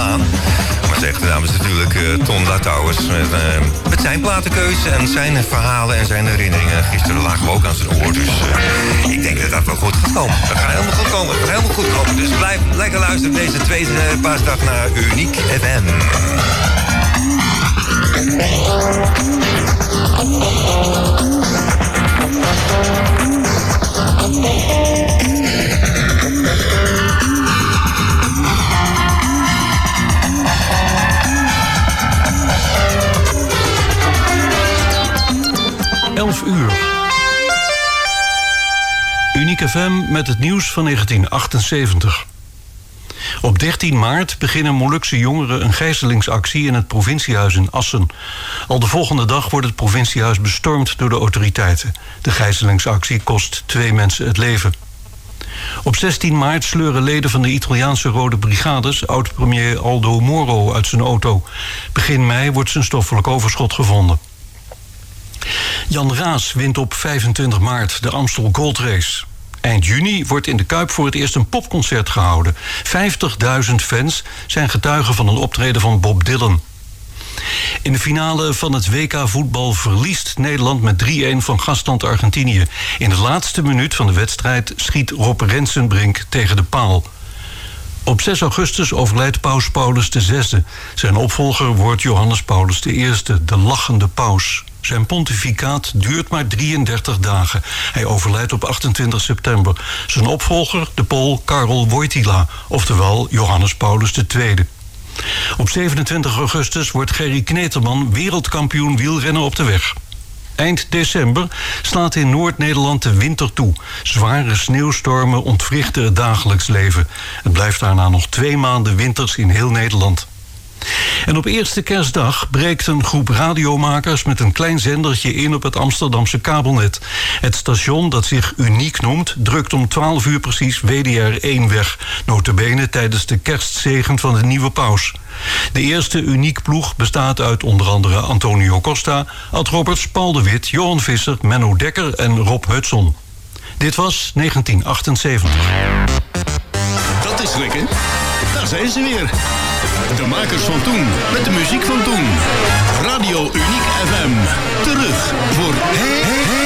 Maar echte naam is natuurlijk uh, Tom Latouwers. Met, uh, met zijn platenkeuze en zijn verhalen en zijn herinneringen. Gisteren lagen we ook aan zijn oor. Dus ik denk dat dat wel goed gaat komen. Dat gaat helemaal goed komen. Dat gaat helemaal goed komen. Dus blijf lekker luisteren deze tweede paasdag naar Uniek FM. Uur. Uniek FM met het nieuws van 1978. Op 13 maart beginnen Molukse jongeren een gijzelingsactie in het provinciehuis in Assen. Al de volgende dag wordt het provinciehuis bestormd door de autoriteiten. De gijzelingsactie kost twee mensen het leven. Op 16 maart sleuren leden van de Italiaanse Rode Brigades... oud-premier Aldo Moro uit zijn auto. Begin mei wordt zijn stoffelijk overschot gevonden. Jan Raas wint op 25 maart de Amstel Gold Race. Eind juni wordt in de Kuip voor het eerst een popconcert gehouden. 50.000 fans zijn getuigen van een optreden van Bob Dylan. In de finale van het WK voetbal verliest Nederland met 3-1 van gastland Argentinië. In de laatste minuut van de wedstrijd schiet Rob Rensenbrink tegen de paal. Op 6 augustus overlijdt paus Paulus VI. Zijn opvolger wordt Johannes Paulus I, de lachende paus. Zijn pontificaat duurt maar 33 dagen. Hij overlijdt op 28 september. Zijn opvolger, de Pool Karol Wojtyla, oftewel Johannes Paulus II. Op 27 augustus wordt Gerry Kneterman wereldkampioen wielrennen op de weg. Eind december slaat in Noord-Nederland de winter toe. Zware sneeuwstormen ontwrichten het dagelijks leven. Het blijft daarna nog twee maanden winters in heel Nederland. En op eerste kerstdag breekt een groep radiomakers met een klein zendertje in op het Amsterdamse kabelnet. Het station, dat zich uniek noemt, drukt om 12 uur precies WDR 1 weg. Notabene tijdens de kerstzegen van de nieuwe paus. De eerste uniek ploeg bestaat uit onder andere Antonio Costa, Ad Roberts, Paul de Wit, Johan Visser, Menno Dekker en Rob Hudson. Dit was 1978. Dat is lekker. Daar zijn ze weer. De makers van toen, met de muziek van toen. Radio Uniek FM. Terug voor heel, heel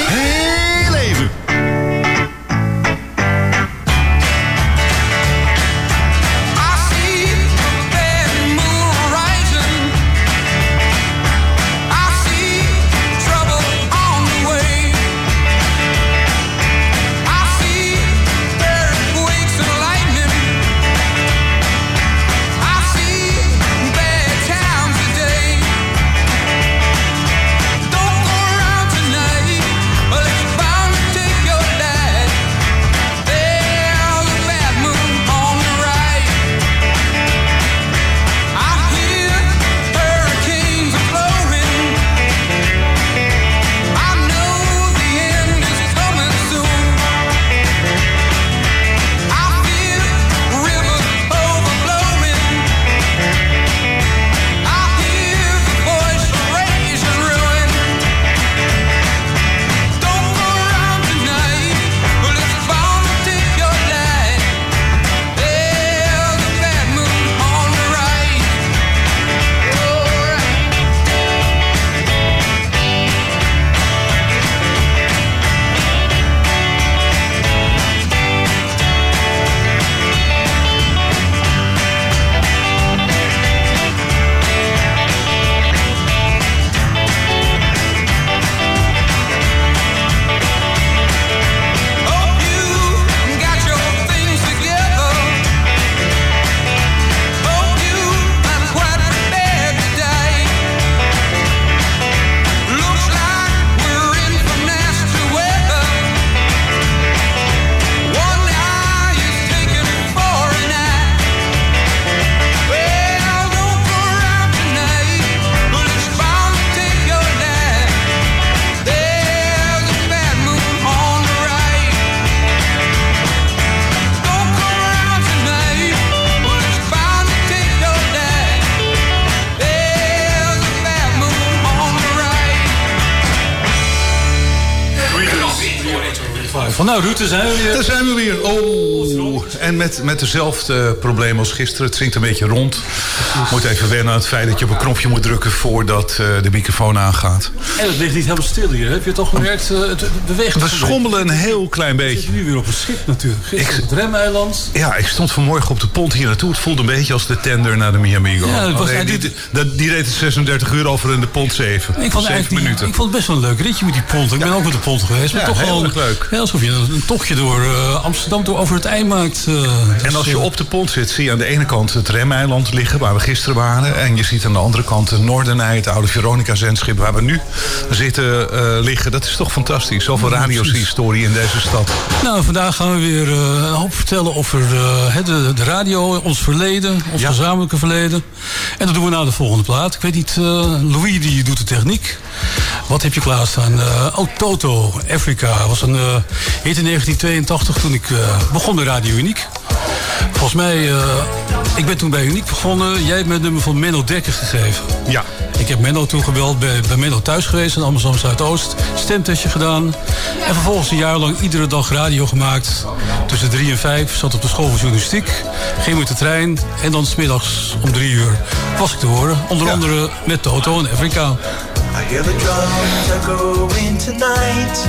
Nou, Ruud, daar zijn met, met dezelfde probleem als gisteren. Het zingt een beetje rond. Moet even wennen aan het feit dat je op een knopje moet drukken voordat uh, de microfoon aangaat. En het ligt niet helemaal stil hier. Heb je toch gemerkt? Uh, het beweegt. We schommelen een heel klein beetje. We zitten nu weer op een schip natuurlijk. Gisteren ik, op het remeiland. Ja, ik stond vanmorgen op de pont hier naartoe. Het voelde een beetje als de tender naar de Miami Go. Ja, was, die, die, die, die reed 36 uur over in de pont 7. Ik vond, 7 minuten. ik vond het best wel een leuk ritje met die pont. Ik ben ook met de pont geweest. Maar ja, toch heel erg leuk. Ja, alsof je een tochtje door uh, Amsterdam door over het ei maakt. Uh, en als je op de pont zit, zie je aan de ene kant het remeiland liggen... waar we gisteren waren. En je ziet aan de andere kant de Noordenij, het oude Veronica-zendschip... waar we nu zitten uh, liggen. Dat is toch fantastisch. Zoveel ja, radiohistorie in deze stad. Nou, vandaag gaan we weer een hoop vertellen over de, de, radio, ons verleden. Ons ja. gezamenlijke verleden. En dat doen we na de volgende plaat. Ik weet niet, Louis die doet de techniek. Wat heb je klaarstaan? Uh, oh, Toto, Afrika. was een uh, hit in 1982 toen ik uh, begon bij Radio Uniek. Volgens mij, ik ben toen bij Uniek begonnen. Jij hebt me het nummer van Menno Dekker gegeven. Ja. Ik heb Menno toen gebeld, bij, bij Menno thuis geweest in Amsterdam Zuidoost. Stemtestje gedaan. En vervolgens een jaar lang iedere dag radio gemaakt. Tussen drie en vijf zat op de school van journalistiek. Ging met de trein. En dan smiddags om drie uur was ik te horen. Onder andere met Toto en Afrika. I hear the drums echoing tonight,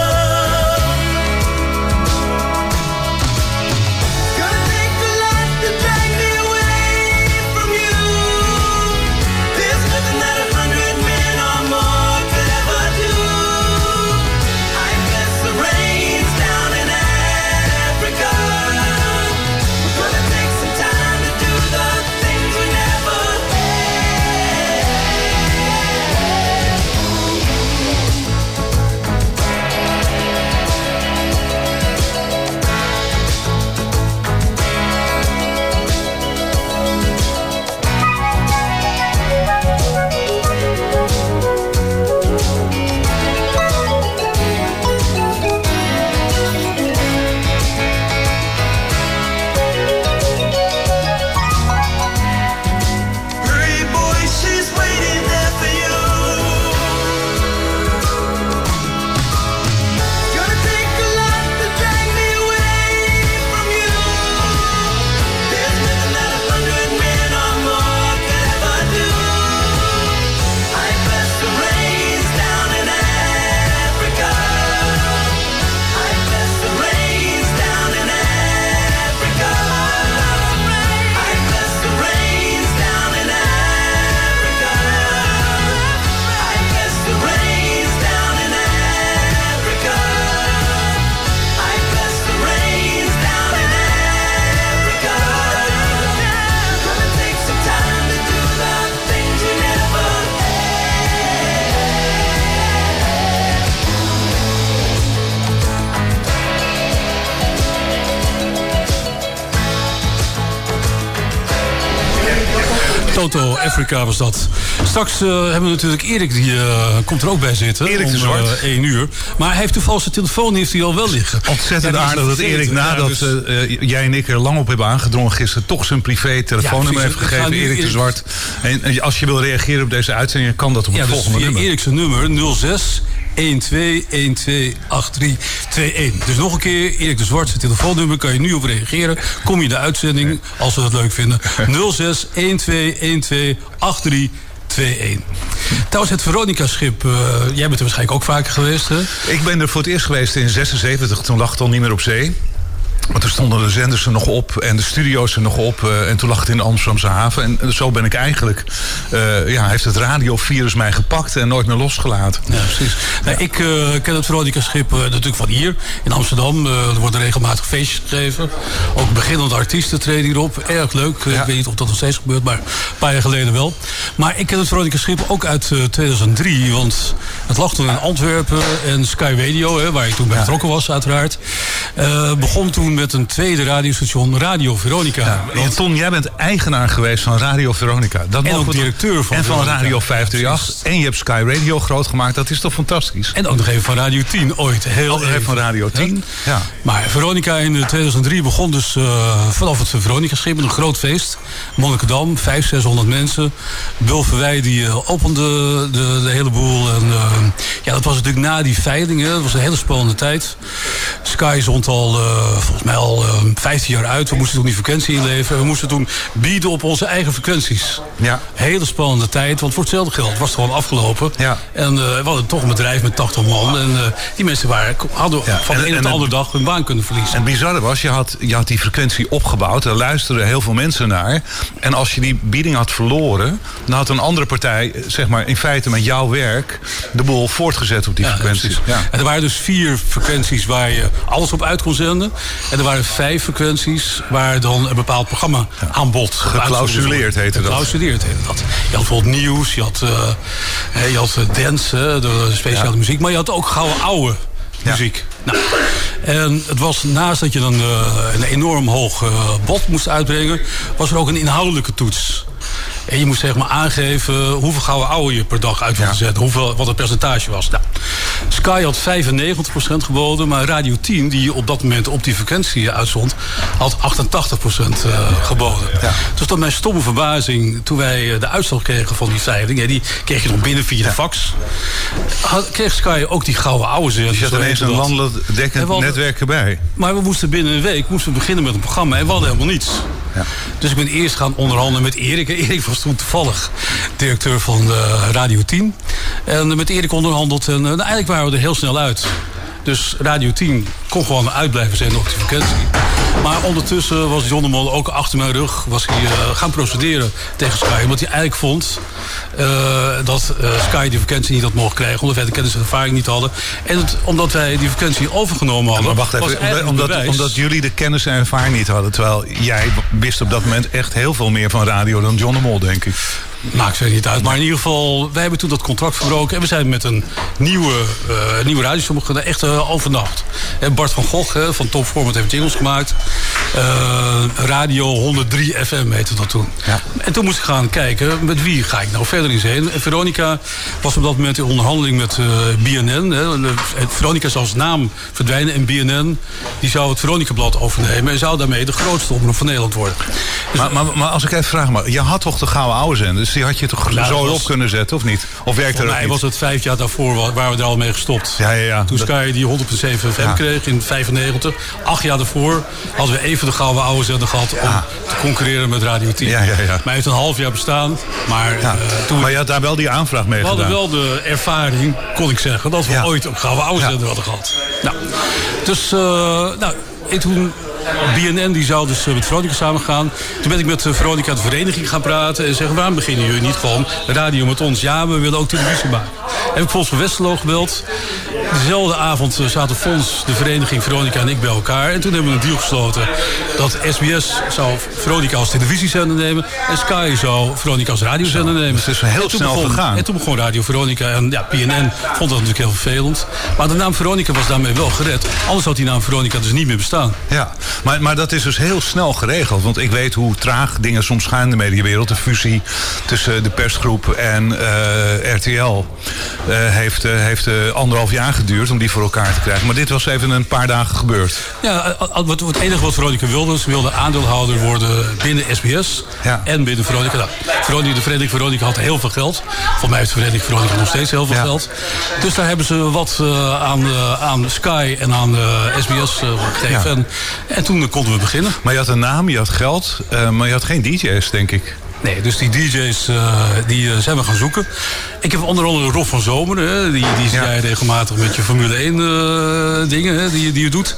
Africa was dat. Straks uh, hebben we natuurlijk Erik, die uh, komt er ook bij zitten. Erik de Zwart. Uh, 1 uur. Maar hij heeft toevallig zijn telefoon heeft hij al wel liggen. Ontzettend Ja, aardig dat. Erik, Ja, nadat dus- eh, jij en ik er lang op hebben aangedrongen gisteren, toch zijn privé telefoonnummer Ja, heeft gegeven. Erik de Zwart. En, en als je wil reageren op deze uitzending, kan dat op Ja, het dus volgende nummer. Erik zijn nummer 06 12128321. Dus nog een keer, Erik de Zwart zijn telefoonnummer, kan je nu op reageren. Kom je in de uitzending, als we dat leuk vinden. 06 12128321. Trouwens, het Veronica-schip, eh, jij bent er waarschijnlijk ook vaker geweest, hè? Ik ben er voor het eerst geweest in 76. Toen lag het al niet meer op zee. Maar toen stonden de zenders er nog op en de studio's er nog op. eh, en toen lag het in de Amsterdamse haven. En zo ben ik eigenlijk... eh, ja, heeft het radiovirus mij gepakt en nooit meer losgelaten. Ja, precies. Nou, ik eh, ken het Veronica-schip natuurlijk van hier in Amsterdam. Er worden regelmatig feestjes gegeven. Ook beginnende artiesten treden hierop. Erg leuk. Ja. Ik weet niet of dat nog steeds gebeurt, maar een paar jaar geleden wel. Maar ik ken het Veronica-schip ook uit eh, 2003. Want het lag toen in Antwerpen en Sky Radio, hè, waar je toen bij betrokken was uiteraard. begon toen met een tweede radiostation, Radio Veronica. Ja, Ton, jij bent eigenaar geweest van Radio Veronica. Dat mogen ook directeur van En van Veronica. Radio 538. Precies. En je hebt Sky Radio groot gemaakt. Dat is toch fantastisch? En ook nog even van Radio 10 ooit. Heel nog even van Radio 10. Ja. Maar Veronica in eh, 2003 begon dus eh, vanaf het Veronica-schip met een groot feest. Monnikendam, 500, 600 mensen. Bulverwij die eh, opende de, de hele boel. En, eh, ja, dat was natuurlijk na die veiling. Hè. Dat was een hele spannende tijd. Sky stond al, eh, volgens mij al eh, 15 jaar uit. We moesten toen die frequentie inleveren. We moesten toen bieden op onze eigen frequenties. Ja. Hele spannende tijd, want voor hetzelfde geld was het gewoon afgelopen. Ja. En eh, we hadden toch een bedrijf met 80 man. En eh, die mensen waren, hadden Ja, van de een en op de andere dag hun baan kunnen verliezen. En het bizarre was, je had, je had die frequentie opgebouwd. Daar luisterden heel veel mensen naar. En als je die bieding had verloren... dan had een andere partij, zeg maar in feite met jouw werk... de boel voortgezet op die Ja, frequenties. Ja. En er waren dus vier frequenties waar je alles op uit kon zenden. En er waren vijf frequenties waar dan een bepaald programma aan bod Geklausuleerd heette dat. Geklausuleerd heette dat. Je had bijvoorbeeld nieuws, je had, eh, hè, je had eh, dance, hè, de speciale muziek. Maar je had ook gouden oude muziek. Nou, en het was naast dat je dan eh, een enorm hoog eh, bod moest uitbrengen... was er ook een inhoudelijke toets. En je moest zeg maar aangeven hoeveel gouden ouwe je per dag uit wilde Ja. zetten. Hoeveel, wat het percentage was. Nou, Sky had 95% geboden, maar Radio 10, die op dat moment op die frequentie uitzond, had 88% eh, geboden. Dus tot mijn stomme verbazing, toen wij eh, de uitslag kregen van die veiling, die kreeg je nog binnen via de fax, had, kreeg Sky ook die gouden ouwe. Dus je had zo ineens een landelijk En dekkend hadden- netwerk erbij. Maar we moesten binnen een week moesten we beginnen met een programma en we hadden helemaal niets. Ja. Dus ik ben eerst gaan onderhandelen met Erik was toen toevallig directeur van Radio 10. En met Erik onderhandeld en eh, nou, eigenlijk waren we er heel snel uit. Dus Radio 10 kon gewoon uit blijven zenden op die frequentie. Maar ondertussen was John de Mol ook achter mijn rug was hij, eh, gaan procederen tegen Sky. Omdat hij eigenlijk vond eh, dat eh, Sky die frequentie niet had mogen krijgen. Omdat wij de kennis en ervaring niet hadden. En het- omdat wij die frequentie overgenomen hadden. Maar wacht even, omdat, bewijs- omdat jullie de kennis en ervaring niet hadden. Terwijl jij wist op dat moment echt heel veel meer van radio dan John de Mol, denk ik. Maakt verder niet uit. Maar in ieder geval, wij hebben toen dat contract verbroken. En we zijn met een nieuwe, eh nieuwe radioshow begonnen. Echt eh, overnacht. En Bart van Gogh hè, van Top Format heeft jingles gemaakt. Eh, Radio 103 FM heette dat toen. Ja. En toen moest ik gaan kijken, met wie ga ik nou verder in zee? En Veronica was op dat moment in onderhandeling met eh, BNN. Hè. Eh, Veronica zou als naam verdwijnen. En BNN die zou het Veronica-blad overnemen. En zou daarmee de grootste omroep van Nederland worden. Dus Maar, maar, maar als ik even vraag, maar je had toch de gouden oude zenders? Die had je toch Nou, zo was- op kunnen zetten, of niet? Of werkte Voor dat mij niet? was het vijf jaar daarvoor wa- waar we er al mee gestopt. Ja, ja, ja. Toen Dat- Sky die 100.7 FM Ja. kreeg in 95. Acht jaar daarvoor hadden we even de gouden oude zender gehad... om te concurreren met Radio 10. Ja, ja, ja. Maar hij heeft een half jaar bestaan. Maar Ja. eh, toen maar je had daar wel die aanvraag mee we hadden gedaan. wel de ervaring, kon ik zeggen... dat we ooit een gouden oude zender hadden gehad. Nou, dus... eh, nou, en toen... BNN die zou dus eh, met Veronica samen gaan. Toen ben ik met eh, Veronica de vereniging gaan praten. En zeggen, waarom beginnen jullie niet gewoon radio met ons? Ja, we willen ook televisie maken. Heb ik Fons van Westerlo gebeld. Dezelfde avond eh, zaten Fons, de vereniging Veronica en ik bij elkaar. En toen hebben we een deal gesloten. Dat SBS zou Veronica als televisiezender nemen. En Sky zou Veronica als radiozender nemen. Dus het is heel snel begon- gegaan. En toen begon Radio Veronica. En ja, PNN vond dat natuurlijk heel vervelend. Maar de naam Veronica was daarmee wel gered. Anders had die naam Veronica dus niet meer bestaan. Ja, Maar, maar dat is dus heel snel geregeld. Want ik weet hoe traag dingen soms gaan in de mediawereld. De fusie tussen de persgroep en uh, RTL uh, heeft, uh, heeft anderhalf jaar geduurd om die voor elkaar te krijgen. Maar dit was even een paar dagen gebeurd. Ja, wat, het enige wat Veronica wilde, ze wilde aandeelhouder worden binnen SBS ja. en binnen Veronica. Nou, Veronica. De Vereniging Veronica had heel veel geld. Voor mij heeft de Vereniging Veronica nog steeds heel veel Ja. geld. Dus daar hebben ze wat aan, aan Sky en aan SBS gegeven. Ja. En, en toen konden we beginnen. Maar je had een naam, je had geld, uh, maar je had geen DJ's, denk ik. Nee, dus die DJ's uh, die uh, zijn we gaan zoeken. Ik heb onder andere Rob van Zomer, hè, die, die zie Ja. jij regelmatig met je Formule 1 uh, dingen hè, die, die je doet.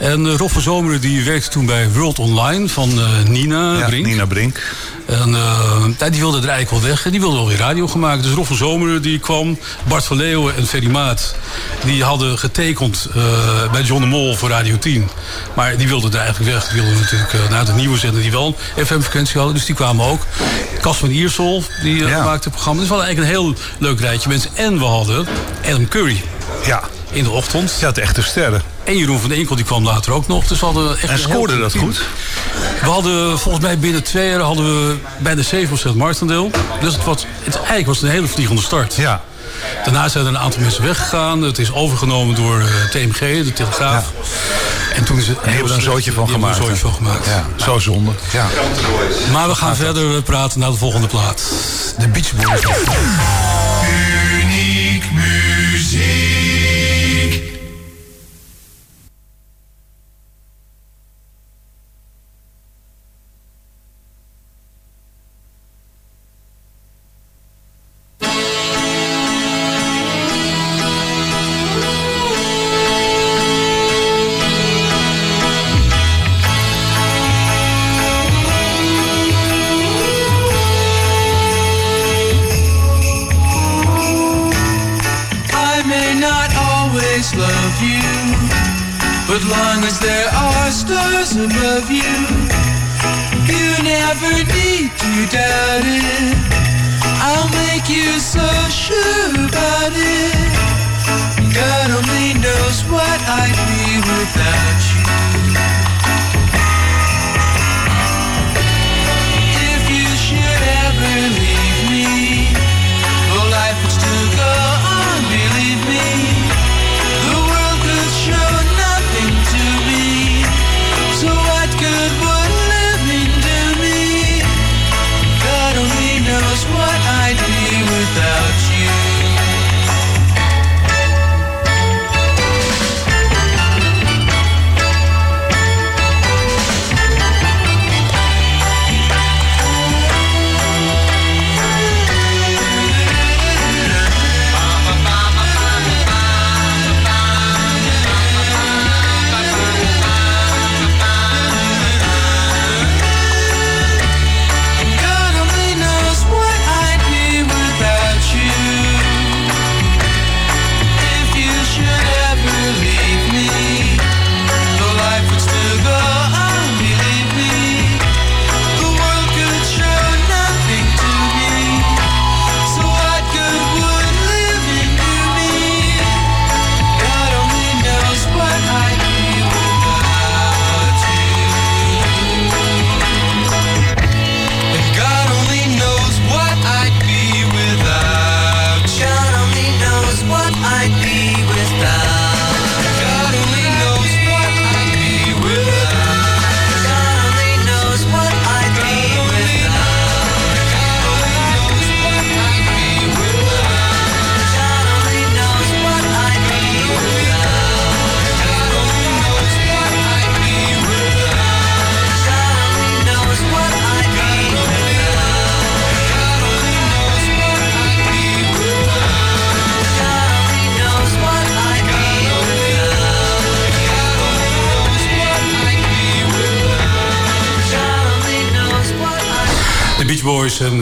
En Rob van Zomer die werkte toen bij World Online van Nina Ja, Brink. Nina Brink. En die wilde er eigenlijk wel weg. En die wilde alweer radio gaan maken. Dus Rob van Zomeren die kwam. Bart van Leeuwen en Ferry Maat. Die hadden getekend bij John de Mol voor Radio 10. Maar die wilden er eigenlijk weg. Die wilden natuurlijk naar de nieuwe zender die wel een FM-frequentie hadden. Dus die kwamen ook. Cas van Iersel, die Ja. maakte het programma. Dus we hadden eigenlijk een heel leuk rijtje mensen. En we hadden Adam Curry Ja, in de ochtend. je had echte sterren. En Jeroen van Enkel die kwam later ook nog. Dus we hadden echt En scoorde dat team. goed? We hadden volgens mij binnen twee jaar hadden we bijna 7% marktendeel. Dus het was, het, eigenlijk was het een hele vliegende start. Ja. Daarna zijn er een aantal mensen weggegaan. Het is overgenomen door uh, TMG, de Telegraaf. En toen is het hebben er een zootje van er gemaakt. een zootje van gemaakt. Ja, zo zonde. Ja. Maar we gaan verder praten naar de volgende plaat. De Beach Boys. Above you, you never need to doubt it. I'll make you so sure about it. God only knows what I'd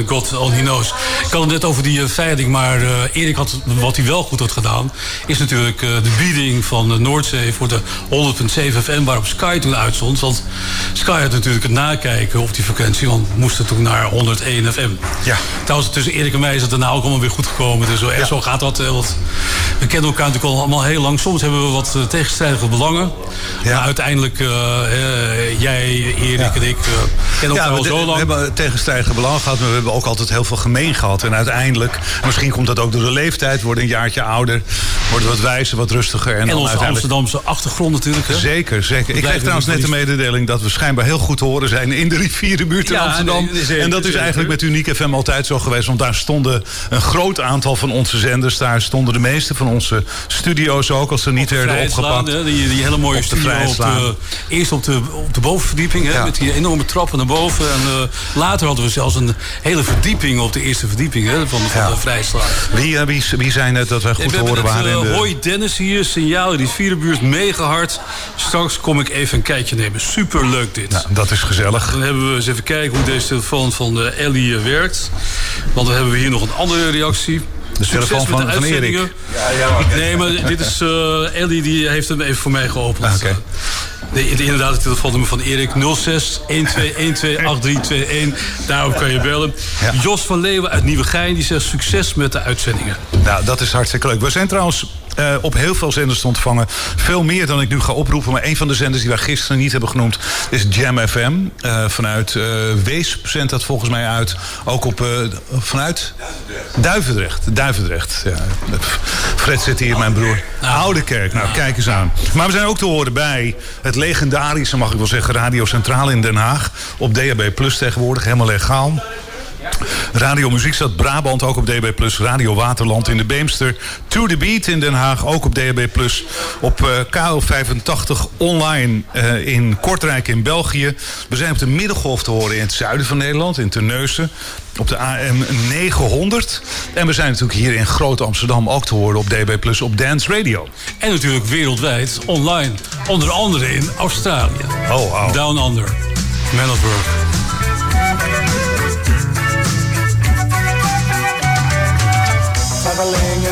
God Only Knows. Ik had het net over die uh, veiling, maar uh, Erik had wat hij wel goed had gedaan... is natuurlijk uh, de bieding van Noordzee voor de 100.7 FM... waarop Sky toen uitzond. Want Sky had natuurlijk het nakijken op die frequentie... want we moesten toen naar 101 FM. Ja. Trouwens, tussen Erik en mij is het daarna ook allemaal weer goed gekomen. Dus zo, ja. zo gaat dat. Want we kennen elkaar natuurlijk al allemaal heel lang. Soms hebben we wat tegenstrijdige belangen. Ja. Maar uiteindelijk, jij, Erik ja. en ik... kennen elkaar al zo lang. We hebben tegenstrijdige belangen gehad, maar we hebben ook altijd heel veel gemeen gehad. En uiteindelijk, misschien komt dat ook door de leeftijd, worden een jaartje ouder, worden wat wijzer, wat rustiger. En, en dan onze uiteindelijk... Amsterdamse achtergrond natuurlijk. Hè? Zeker, zeker. Ik kreeg trouwens net de mededeling dat we schijnbaar heel goed te horen zijn in de rivierenbuurt in Ja, Amsterdam. nee, zeker, en dat is zeker. eigenlijk met Uniek FM altijd zo geweest, want daar stonden een groot aantal van onze zenders. Daar stonden de meeste van onze studio's ook, als ze niet werden Vrijheidslaan, opgepakt. hè, die, die hele mooie Op de op de, eerst op de, op de bovenverdieping, hè, Ja. met die enorme trappen naar boven. En eh, later hadden we zelfs een hele verdieping op de eerste verdieping hè, van, van Ja. de. Wie, eh, wie, wie zijn het dat wij goed te horen waren? De... Roy Dennis hier, signaal in die vierenbuurt, mega hard. Straks kom ik even een kijkje nemen. Super leuk dit. Nou, dat is gezellig. Dan hebben we eens even kijken hoe deze telefoon van de Ellie eh, werkt. Want dan hebben we hier nog een andere reactie. De Succes telefoon met van- de van uitzendingen. Nee, maar dit is eh, Ellie, die heeft hem even voor mij geopend. Ah, oké. De, de, inderdaad, het telefoonnummer van Erik 06 1212 8321. Daarop kan je bellen. Ja. Jos van Leeuwen uit Nieuwegein die zegt succes met de uitzendingen. Nou, dat is hartstikke leuk. We zijn trouwens eh, op heel veel zenders te ontvangen. Veel meer dan ik nu ga oproepen. Maar een van de zenders die wij gisteren niet hebben genoemd is Jam FM. Eh, vanuit eh Weesp zendt dat volgens mij uit. Ook op, vanuit Duivendrecht. Duivendrecht. Ja. Fred zit hier, mijn broer. Oude kerk. Nou, kijk eens aan. Maar we zijn ook te horen bij het legendarische, mag ik wel zeggen, Radio Centraal in Den Haag. Op DHB Plus tegenwoordig, helemaal legaal. Radio Muziekstad Brabant ook op DB+. Radio Waterland in de Beemster. To the Beat in Den Haag ook op DB+. Op eh, KL85 online eh, in Kortrijk in België. We zijn op de middengolf te horen in het zuiden van Nederland, in Terneuzen. Op de AM 900. En we zijn natuurlijk hier in Groot Amsterdam ook te horen op DB+, op Dance Radio. En natuurlijk wereldwijd online. Onder andere in Australië. Oh, wow. Down Under. Man of Work.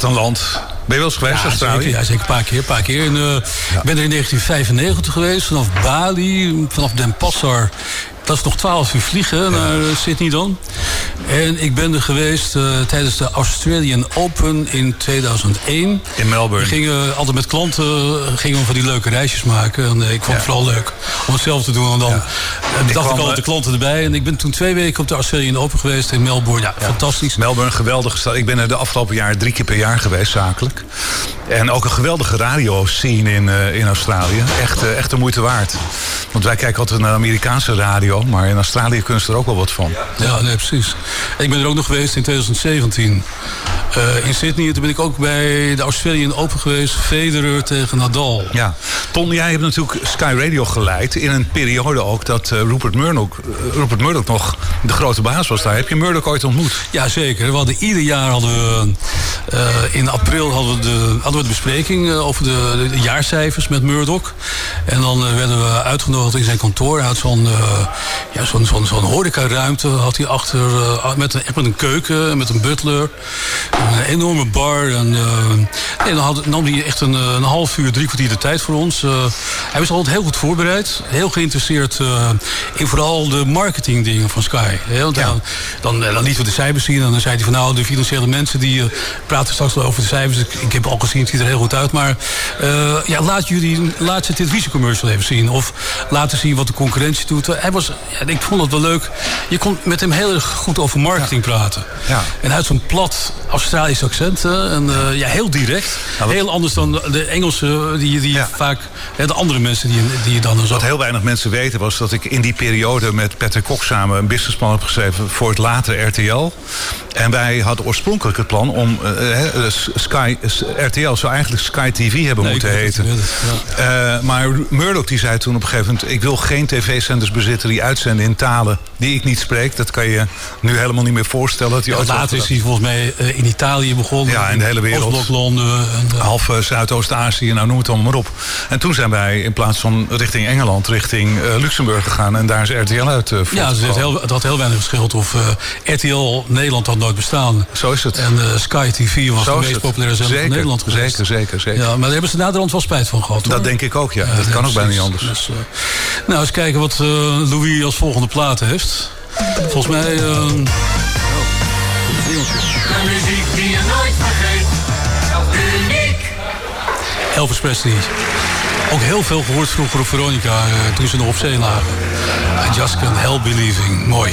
Wat een land. Ben je wel eens geweest, Ja, Australië? zeker, ja, zeker. Een paar keer. Een paar keer. En, eh, Ik ben er in 1995 geweest, vanaf Bali, vanaf Den Passar. Dat is nog 12 uur vliegen naar Sydney dan. En ik ben er geweest eh, tijdens de Australian Open in 2001. In Melbourne. We gingen altijd met klanten eh, gingen we van die leuke reisjes maken. En ik vond het vooral leuk om het zelf te doen. En dan Ik dacht ik kwam, al eh, de klanten erbij. En ik ben toen twee weken op de Australian Open geweest in Melbourne. Ja, fantastisch. Melbourne, geweldige stad. Ik ben er de afgelopen jaar drie keer per jaar geweest, zakelijk. En ook een geweldige radio-scene in, eh, in Australië. Echt, eh, echt de moeite waard. Want wij kijken altijd naar Amerikaanse radio, maar in Australië kunnen ze er ook wel wat van. Ja, nee, precies. En ik ben er ook nog geweest in 2017 eh, in Sydney. En toen ben ik ook bij de Australian Open geweest. Federer tegen Nadal. Ja. Ton, jij hebt natuurlijk Sky Radio geleid in een periode ook dat Rupert, Murdoch, eh, Rupert Murdoch nog de grote baas was daar. Heb je Murdoch ooit ontmoet? Ja, zeker. We hadden ieder jaar hadden we in april hadden we de, hadden we de bespreking eh, over de, de jaarcijfers met Murdoch. En dan eh, werden we uitgenodigd in zijn kantoor. Hij had zo'n eh, ja, zo'n zo'n zo'n horecaruimte had hij achter eh, met, een, echt met een keuken, met een butler, een enorme bar. En, eh, nee, dan had, nam hij echt een, eh, een half uur, drie kwartier de tijd voor ons. Eh, hij was altijd heel goed voorbereid, heel geïnteresseerd eh, in vooral de marketingdingen van Sky. hè. want dan, dan, eh, dan lieten we de cijfers zien en dan zei hij van nou, de financiële mensen die eh, praten straks wel over de cijfers. Ik, ik heb al gezien, het ziet er heel goed uit. Maar eh, ja, laat jullie, laat ze televisiecommercial even zien. Of laten zien wat de concurrentie doet. Hij was, ja, ik vond het wel leuk. Je kon met hem heel erg goed over marketing praten. Ja. En hij had zo'n plat Australisch accent. En eh, ja, heel direct. Heel anders dan de Engelse die, die Ja. vaak... de andere mensen die, die je dan zo... Wat heel weinig mensen weten was dat ik in die periode met Patrick Kok samen een businessplan heb geschreven voor het latere RTL. En wij hadden oorspronkelijk het plan om eh, eh, Sky, RTL zou eigenlijk Sky TV hebben Nee, moeten het, heten. Eh, maar Murdoch die zei toen op een gegeven moment: ik wil geen tv-zenders bezitten die uitzenden in talen die ik niet spreek. Dat kan je nu helemaal niet meer voorstellen. Dat Ja, later had is hij volgens mij eh, in Italië begonnen. Ja, in de hele wereld. Oostblok, Londen. En, eh, half eh, Zuidoost-Azië, nou noem het allemaal maar op. En toen zijn wij in plaats van richting Engeland, richting eh, Luxemburg gegaan. En daar is RTL uit uh, ja, dus het, heel, het had heel weinig geschild of eh, RTL Nederland had nooit bestaan. Zo is het. En eh, Sky TV was Zo de is meest het. populaire zender Zeker, van Nederland geweest. Zeker, zeker, zeker. Ja, maar daar hebben ze naderhand wel spijt van gehad. hoor. Dat denk ik ook, ja. Ja, dat kan ook bijna niet anders. Dus, eh, nou, eens kijken wat eh, Louis als volgende plaat heeft. Volgens mij... eh, De muziek die je nooit vergeet. Uniek. Elvis Presley. Ook heel veel gehoord vroeger op Veronica eh, toen ze nog op zee lagen. I just can't help believing. Mooi.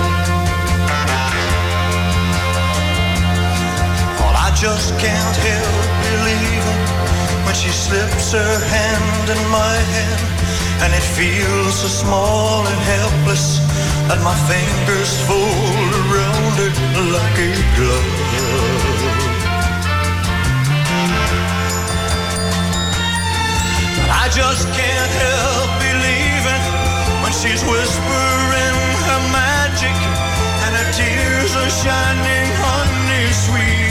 Just can't help believing when she slips her hand in my hand, and it feels so small and helpless that my fingers fold around it like a glove. I just can't help believing when she's whispering her magic and her tears are shining honey sweet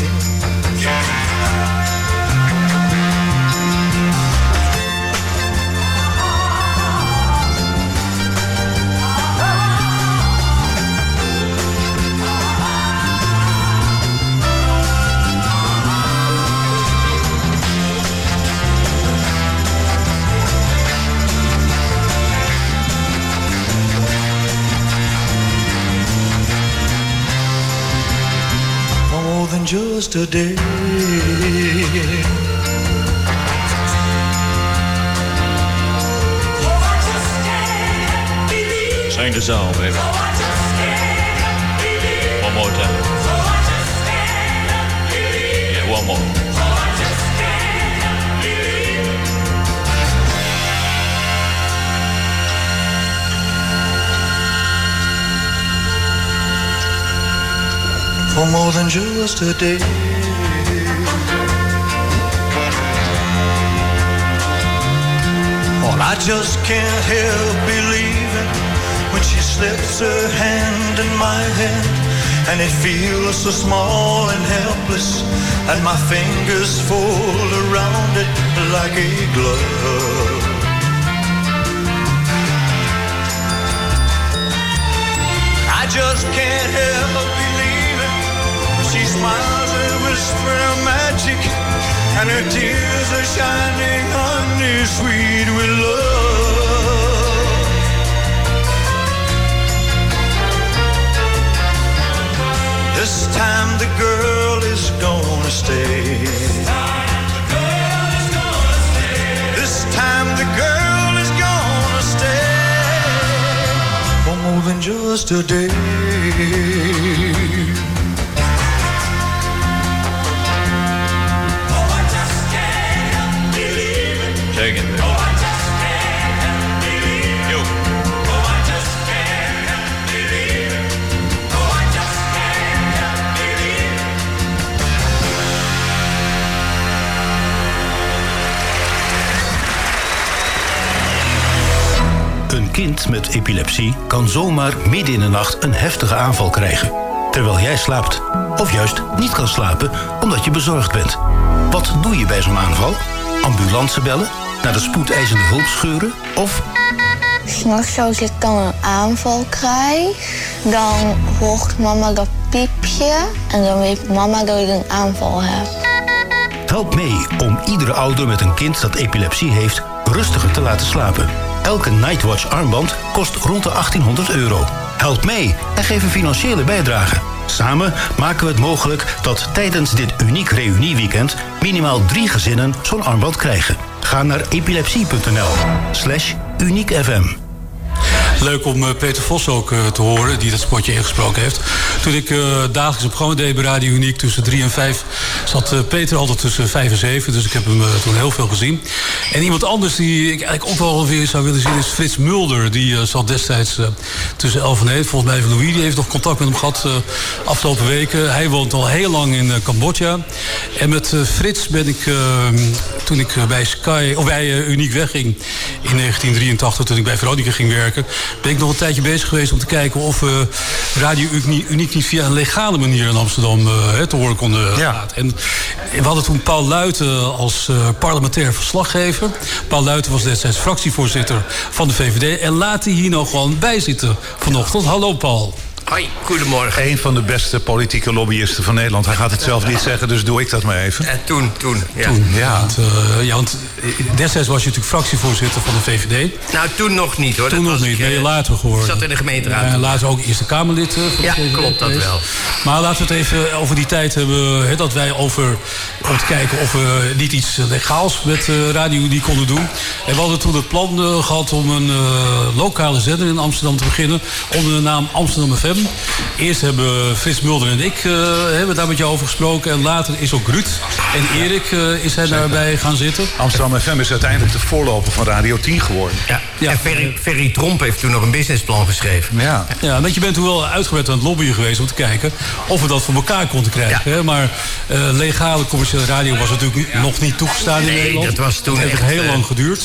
just a day. Sing the song, baby. For more than just a day. Oh, I just can't help believing when she slips her hand in my hand and it feels so small and helpless and my fingers fold around it like a glove. I just can't help smiles and whispers her magic and her tears are shining on honey sweet with love. This time the girl is gonna stay. This time the girl is gonna stay for more than just a day. Kind met epilepsie kan zomaar midden in de nacht een heftige aanval krijgen. Terwijl jij slaapt. Of juist niet kan slapen omdat je bezorgd bent. Wat doe je bij zo'n aanval? Ambulance bellen? Naar de spoedeisende hulp scheuren? Of S'nachts als ik dan een aanval krijg, dan hoort mama dat piepje en dan weet mama dat ik een aanval heb. help mee om iedere ouder met een kind dat epilepsie heeft rustiger te laten slapen. Elke Nightwatch armband kost rond de 1800 euro. Help mee en geef een financiële bijdrage. Samen maken we het mogelijk dat tijdens dit uniek reunieweekend minimaal drie gezinnen zo'n armband krijgen. Ga naar epilepsie.nl slash uniekfm. Leuk om eh, Peter Vos ook eh, te horen, die dat spotje ingesproken heeft. Toen ik eh, dagelijks een programma deed bij Radio Uniek tussen 3 en 5... zat Peter altijd tussen 5 en 7, dus ik heb hem toen heel veel gezien. En iemand anders die ik eigenlijk ook wel weer zou willen zien... is Frits Mulder, die zat destijds tussen 11 en 1. Volgens mij heeft Louis, die heeft nog contact met hem gehad eh, afgelopen weken. Hij woont al heel lang in Cambodja. En met Frits ben ik, eh, toen ik bij Sky, of bij Uniek wegging in 1983... toen ik bij Veronica ging werken... ben ik nog een tijdje bezig geweest om te kijken of we Radio Uniek, Uniek niet via een legale manier in Amsterdam eh, te horen konden laten. En we hadden toen Paul Luiten als eh, parlementair verslaggever. Paul Luiten was destijds fractievoorzitter van de VVD. En laat hij hier nou gewoon bij zitten vanochtend. Hallo Paul. Hoi, goedemorgen. Een van de beste politieke lobbyisten van Nederland. Hij gaat het zelf niet zeggen, dus doe ik dat maar even. En toen, toen, ja. Toen, Ja. Want, eh, ja, want destijds was je natuurlijk fractievoorzitter van de VVD. Nou, toen nog niet hoor. Toen Dat nog niet, ik, ben je eh, later geworden. zat in de gemeenteraad. Ja, later ook Eerste Kamerlid eh, van Ja, de VVD klopt dat wel. Maar laten we het even over die tijd hebben... Hè, dat wij over, om te kijken of we niet iets legaals met eh, Radio die konden doen. En we hadden toen het plan eh, gehad om een eh, lokale zender in Amsterdam te beginnen... onder de naam Amsterdam FM. Eerst hebben Frits Mulder en ik eh, hebben daar met jou over gesproken... en later is ook Ruud en Erik eh, is hij daarbij gaan zitten. Amsterdam FM is uiteindelijk de voorloper van Radio 10 geworden. Ja. En Ferry, Ferry Tromp heeft toen nog een businessplan geschreven. Ja. Ja, want je bent toen wel uitgebreid aan het lobbyen geweest om te kijken of we dat voor elkaar konden krijgen. Hè? Maar eh, legale commerciële radio was natuurlijk nog niet toegestaan in Nederland. dat was toen Het heeft echt, heel eh, lang geduurd.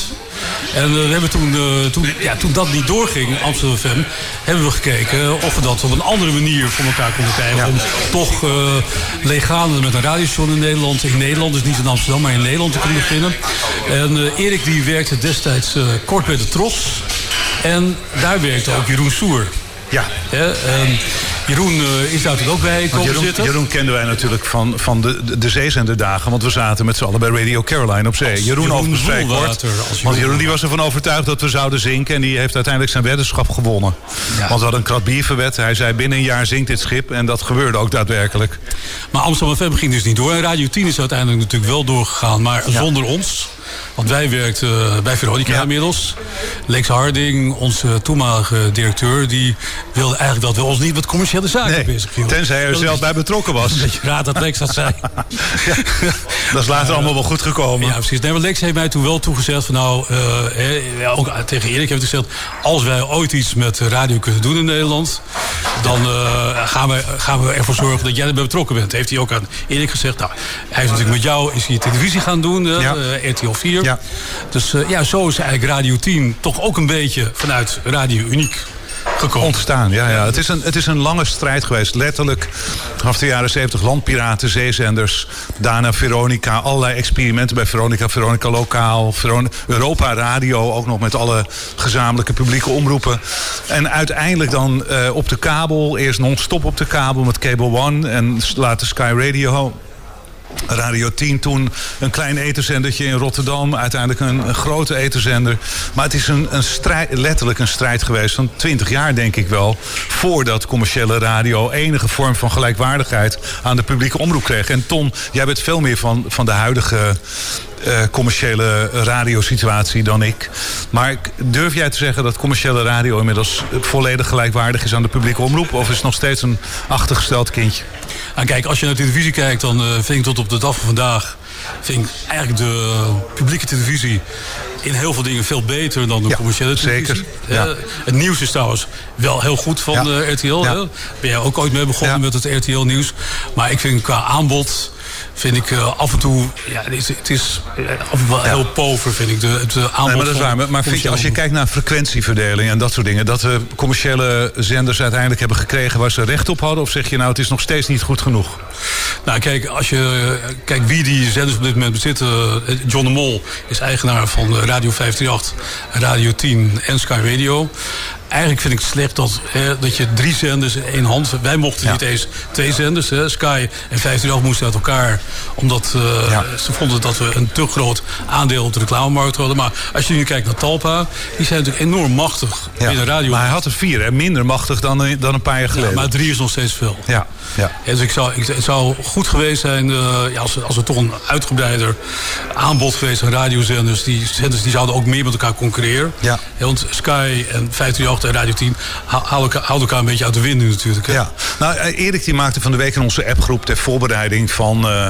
En eh, we hebben toen, eh, toen, ja, toen dat niet doorging, Amsterdam FM, hebben we gekeken of we dat op een andere manier voor elkaar konden krijgen. Om toch eh legaal met een radiostation in Nederland, in Nederland, dus niet in Amsterdam, maar in Nederland te kunnen beginnen. En eh, Erik die werkte destijds eh, kort bij de En daar werkte ook Jeroen Soer. Ja. Hè, en Jeroen eh, is daar natuurlijk ook bij komen Jeroen, zitten. Jeroen kenden wij natuurlijk van, van de, de, de zeezenderdagen. Want we zaten met z'n allen bij Radio Caroline op zee. Als Jeroen, Jeroen overigens vrij kort. Want Jeroen- die was ervan overtuigd dat we zouden zinken. En die heeft uiteindelijk zijn weddenschap gewonnen. Want we hadden een krat bier. Hij zei binnen een jaar zinkt dit schip. En dat gebeurde ook daadwerkelijk. Maar Amsterdam FM ging dus niet door. En Radio 10 is uiteindelijk natuurlijk wel doorgegaan, maar zonder ons. Want wij werkten eh, bij Veronica inmiddels. Lex Harding, onze toenmalige directeur, die wilde eigenlijk dat we ons niet met commerciële zaken Nee, bezig hielden. tenzij hij er Dat zelf bij betrokken was. Een beetje raar dat Lex dat zei. Dat is later allemaal wel goed gekomen. Ja, precies. Nee, maar Lex heeft mij toen wel toegezegd van nou, eh, ook tegen Erik heeft hij gezegd, als wij ooit iets met radio kunnen doen in Nederland, dan eh, gaan, we, gaan we ervoor zorgen dat jij erbij betrokken bent. Heeft hij ook aan Erik gezegd. Nou, hij is natuurlijk met jou is hij televisie gaan doen, Ja. eh, RTL 4. Dus eh, ja, zo is eigenlijk Radio 10 toch ook een beetje vanuit Radio Uniek gekomen. Ontstaan, ja, ja. Het, is een, het is een lange strijd geweest. Letterlijk vanaf de jaren 70 landpiraten, zeezenders. Daarna Veronica, allerlei experimenten bij Veronica. Veronica Lokaal, Europa Radio. Ook nog met alle gezamenlijke publieke omroepen. En uiteindelijk dan eh, op de kabel. Eerst non-stop op de kabel met Cable One. En later Sky Radio. Radio 10 toen een klein etenzendertje in Rotterdam. Uiteindelijk een, grote etenzender. Maar het is een, een strijd, letterlijk een strijd geweest van 20 jaar denk ik wel. Voordat commerciële radio enige vorm van gelijkwaardigheid aan de publieke omroep kreeg. En Ton, jij bent veel meer van, van de huidige eh, commerciële radiosituatie dan ik. Maar durf jij te zeggen dat commerciële radio inmiddels volledig gelijkwaardig is aan de publieke omroep? Of is het nog steeds een achtergesteld kindje? Nou, kijk, als je naar televisie kijkt, dan eh, vind ik tot op de dag van vandaag... vind ik eigenlijk de eh, publieke televisie in heel veel dingen veel beter dan de commerciële televisie. zeker. Eh, Ja. het nieuws is trouwens wel heel goed van eh, RTL. Hè? Ben jij ook ooit mee begonnen met het RTL-nieuws. Maar ik vind qua aanbod... Vind ik eh, af en toe, ja, het is, het is eh, af en toe wel heel pover, vind ik, de, het eh, aanbod Nee, maar dat is waar. Maar, maar vind je, als je kijkt naar frequentieverdeling en dat soort dingen... dat de commerciële zenders uiteindelijk hebben gekregen waar ze recht op hadden? Of zeg je nou, het is nog steeds niet goed genoeg? Nou, kijk, als je kijkt wie die zenders op dit moment bezitten. John de Mol is eigenaar van Radio 538, Radio 10 en Sky Radio. Eigenlijk vind ik het slecht dat, hè, dat je drie zenders in één hand... Wij mochten niet eens twee zenders. Hè. Sky en 538 moesten uit elkaar. Omdat eh, ze vonden dat we een te groot aandeel op de reclamemarkt hadden. Maar als je nu kijkt naar Talpa... die zijn natuurlijk enorm machtig binnen radio. Maar hij had er vier, hè? minder machtig dan, een- dan een paar jaar geleden. Ja, maar drie is nog steeds veel. Ja, ja. Ja, dus ik zou, ik, het zou goed geweest zijn eh, ja, als, als er toch een uitgebreider aanbod geweest aan radiozenders. Die zenders die zouden ook meer met elkaar concurreren. Ja. want Sky en 538 en Radio 10 ha- houden elkaar, elkaar een beetje uit de wind nu natuurlijk. Hè? Ja, nou eh, Erik die maakte van de week in onze appgroep ter voorbereiding van eh,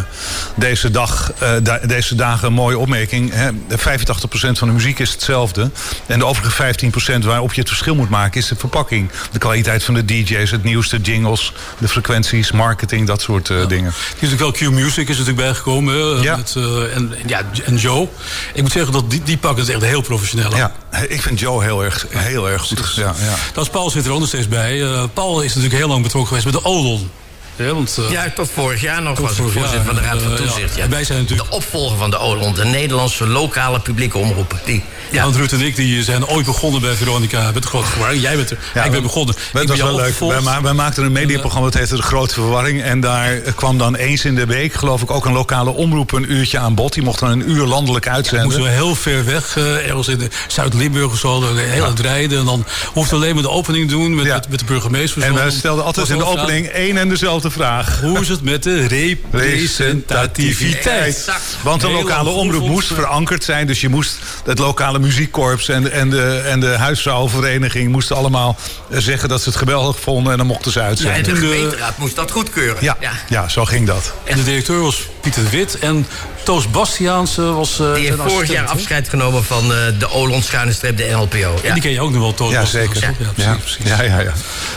deze, dag, eh, da- deze dagen een mooie opmerking. Hè. De 85% van de muziek is hetzelfde. En de overige 15% waarop je het verschil moet maken is de verpakking. De kwaliteit van de DJ's, het nieuws, de jingles, de frequenties, marketing, dat soort dingen. Het is natuurlijk wel Q-Music is er natuurlijk bijgekomen. hè, Ja. Met, en, ja, en Joe. Ik moet zeggen dat die, die pakken het echt heel professioneel aan. Ja, ik vind Joe heel erg, heel erg goed. Ja, ja. Dat is Paul zit er ook nog steeds bij. Eh, Paul is natuurlijk heel lang betrokken geweest met de Odon. Ja, want, eh, Ja, tot vorig jaar nog was ik voorzitter van de Raad van eh. Toezicht. Ja. Wij zijn natuurlijk... De opvolger van de OLON, de Nederlandse lokale publieke omroepen. Die, Ja, want Ruud en ik die zijn ooit begonnen bij Veronica met de grote verwarring. Jij bent er. Ja, ik ben begonnen. Ik was wel leuk. Wij, ma- wij maakten een mediaprogramma, dat heette De Grote Verwarring. En daar kwam dan eens in de week, geloof ik, ook een lokale omroep een uurtje aan bod. Die mocht dan een uur landelijk uitzenden. moesten we heel ver weg, eh, ergens in Zuid-Limburg of zo, heel het rijden. En dan hoefden we alleen maar de opening doen met, met, met de burgemeester. En wij stelden altijd in de opening één en dezelfde vraag. Hoe is het met de representativiteit? Want een Heel lokale omroep moest verankerd zijn. Dus je moest het lokale muziekkorps en, en, de, en de huisvrouwenvereniging moesten allemaal eh, zeggen dat ze het geweldig vonden. En dan mochten ze ja, en uitzenden. de gemeenteraad moest dat goedkeuren. Ja, ja, zo ging dat. En de directeur was Pieter de Wit. En Toos Bastiaans was. eh, Die heeft zijn vorig jaar afscheid genomen van eh, de OLON schuine streep, de NLPO. En Ja. die ken je ook nog wel, Toos Ja, zeker. Ja, precies. ja, ja. ja.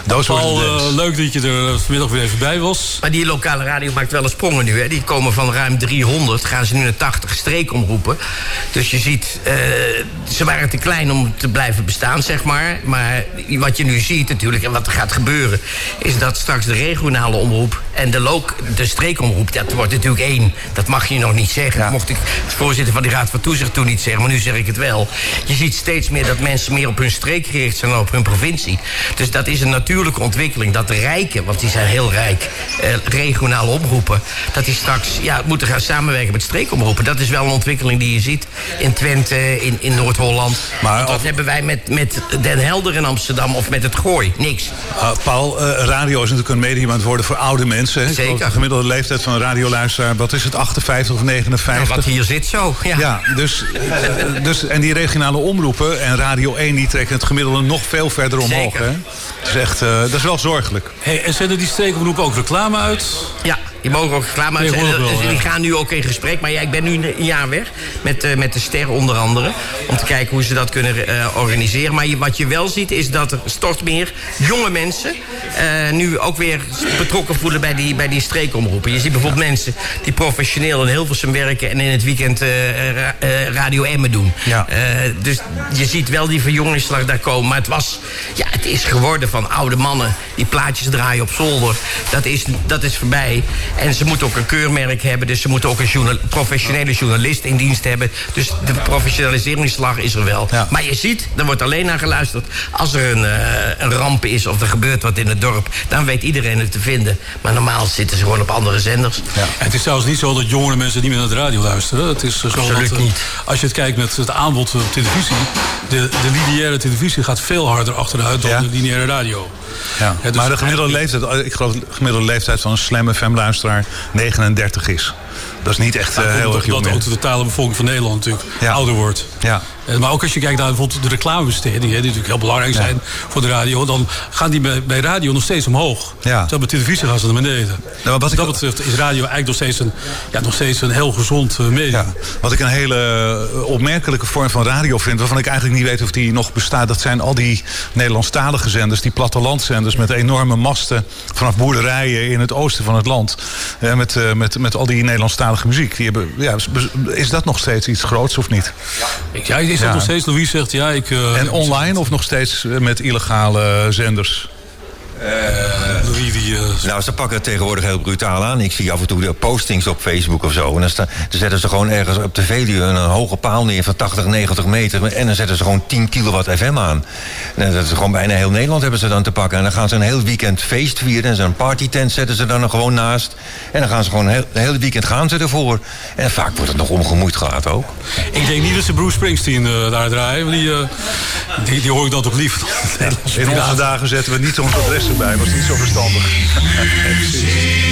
Paul, the eh, days. leuk dat je er vanmiddag weer even bij was. Maar die lokale radio maakt wel een sprongen nu. Hè. Die komen van ruim 300, gaan ze nu naar 80 streekomroepen. Dus je ziet, eh, ze waren te klein om te blijven bestaan, zeg maar. Maar wat je nu ziet natuurlijk, en wat er gaat gebeuren... is dat straks de regionale omroep en de, lo- de streekomroep... dat wordt natuurlijk één. Dat mag je nog niet zeggen. Dat mocht ik als voorzitter van die Raad van Toezicht toen niet zeggen, maar nu zeg ik het wel. Je ziet steeds meer dat mensen meer op hun streek gericht zijn dan op hun provincie. Dus dat is een natuurlijke ontwikkeling. Dat de rijken, want die zijn heel rijk, eh, regionale omroepen, dat die straks ja, moeten gaan samenwerken met streekomroepen. Dat is wel een ontwikkeling die je ziet in Twente, in, in Noord-Holland. Maar dat hebben wij met, met Den Helder in Amsterdam of met het Gooi. Niks. Ah, Paul, eh, radio is natuurlijk een medium aan het worden voor oude mensen. hè? Zeker. De gemiddelde leeftijd van een radioluisteraar, wat is het, 58 of 59? Nou, wat hier zit zo. Ja. dus, eh, dus, en die regionale omroepen en Radio 1 die trekken het gemiddelde nog veel verder omhoog. Zeker. Hè? Het is echt, eh, dat is wel zorgelijk. Hey, en zenden die streekomroepen ook reclame uit? Ja, die mogen ook hoor ik wel, die gaan nu ook in gesprek. Maar ja, ik ben nu een jaar weg met, eh, met de Ster onder andere. Om te kijken hoe ze dat kunnen eh, organiseren. Maar je, wat je wel ziet is dat er stort meer jonge mensen... eh, nu ook weer betrokken voelen bij die, bij die streekomroepen. Je ziet bijvoorbeeld mensen die professioneel in Hilversum werken... en in het weekend ra- Radio Emmen doen. Ja. Dus je ziet wel die verjongingsslag daar komen. Maar het was, ja, het is geworden van oude mannen die plaatjes draaien op zolder. Dat is, dat is voorbij. En ze moeten ook een keurmerk hebben. Dus ze moeten ook een journal- professionele journalist in dienst hebben. Dus de professionaliseringsslag is er wel. Ja. Maar je ziet, er wordt alleen naar geluisterd als er een, eh, een ramp is of er gebeurt wat in het dorp. Dan weet iedereen het te vinden. Maar normaal zitten ze gewoon op andere zenders. Het is trouwens niet zo dat jongere mensen niet meer naar de radio luisteren. Het is eh, zo Absoluut dat, eh, niet. Als je het kijkt met het aanbod op televisie... de, de lineaire televisie gaat veel harder achteruit dan Ja. de lineaire radio. Ja. dus maar de gemiddelde leeftijd, ik geloof de gemiddelde leeftijd van een Slam FM-luisteraar 39 is. Dat is niet echt eh, heel erg jong. Dat meer. ook de totale bevolking van Nederland natuurlijk Ja. ouder wordt. Ja. Eh, Maar ook als je kijkt naar bijvoorbeeld de reclamebestedingen... die natuurlijk heel belangrijk zijn voor de radio... dan gaan die bij, bij radio nog steeds omhoog. Ja. Terwijl bij televisie gaan ze naar beneden. maar wat wat dat betreft is radio eigenlijk nog steeds een, ja, nog steeds een heel gezond eh, medium. Wat ik een hele opmerkelijke vorm van radio vind, waarvan ik eigenlijk niet weet of die nog bestaat, dat zijn al die Nederlandstalige zenders, die plattelandzenders met enorme masten vanaf boerderijen in het oosten van het land. Met, met, met al die Nederlandstalige muziek. Die hebben, ja, is dat nog steeds iets groots of niet? Ja, is dat nog steeds? Louis zegt, ja, ik... eh, En online of nog steeds eh, met illegale zenders? Eh, Nou, ze pakken het tegenwoordig heel brutaal aan. Ik zie af en toe de postings op Facebook of zo. En dan, sta, dan zetten ze gewoon ergens op de Veluwe een hoge paal neer van 80, 90 meter. En dan zetten ze gewoon 10 kilowatt FM aan. En dat is gewoon bijna heel Nederland hebben ze dan te pakken. En dan gaan ze een heel weekend feest vieren. En zo'n partytent zetten ze dan er gewoon naast. En dan gaan ze gewoon een heel, een hele weekend gaan ze ervoor. En vaak wordt het nog omgemoeid gehad ook. ik denk niet dat ze Bruce Springsteen eh, daar draaien. Want die, eh, die, die hoor ik dan toch liever. Nederlandse In onze dagen zetten we niet ons adres erbij, was niet zo verstandig.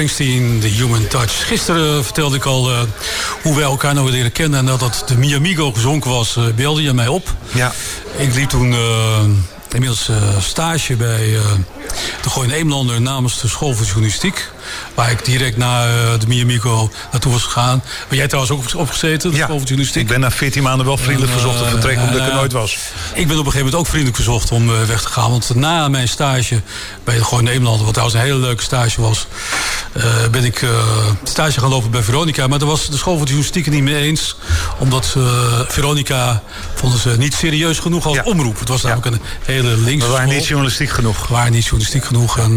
Springsteen, The Human Touch. Gisteren vertelde ik al eh, hoe wij elkaar nou weer leren kennen... en dat het de Miamigo gezonken was, eh, belde je mij op. Ja. Ik liep toen eh, inmiddels stage bij de Gooien Eemlander... namens de School voor Journalistiek. Waar ik direct na eh, de Miamigo naartoe was gegaan. Waar jij trouwens ook op- opgezeten, de School voor Journalistiek. Ik ben na 14 maanden wel vriendelijk En, verzocht te vertrekken omdat ik er nou ja, nooit was. Ik ben op een gegeven moment ook vriendelijk verzocht om weg te gaan. Want na mijn stage bij de Gooi Nederland, wat trouwens een hele leuke stage was, eh, ben ik eh, stage gaan lopen bij Veronica. Maar daar was de school voor de journalistiek niet mee eens. Omdat eh, Veronica vonden ze niet serieus genoeg als omroep. Het was namelijk een hele linkse We waren school. niet journalistiek genoeg. We waren niet journalistiek genoeg. En,